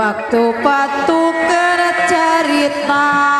waktu patuker cerita.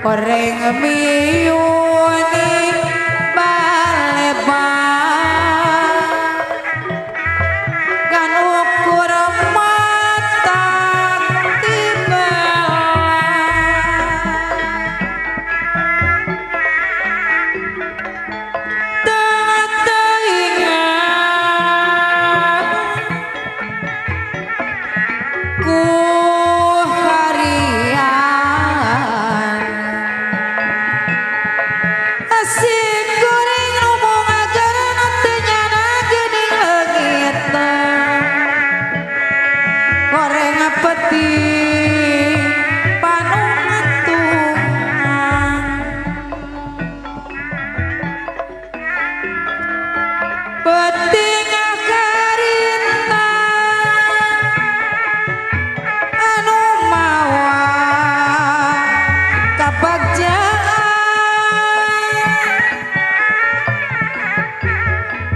Koreng you.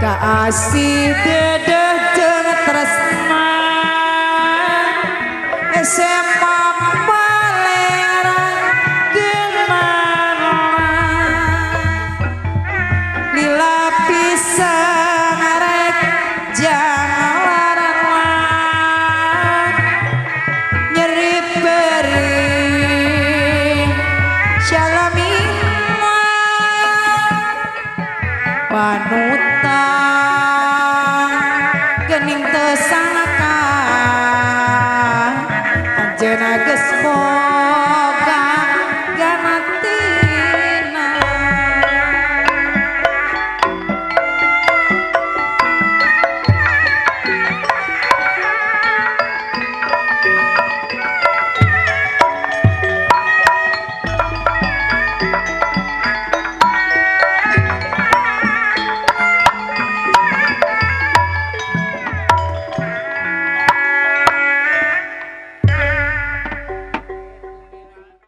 Kasih dedeh jeng tresna SM panuta gening tersangka anjena geus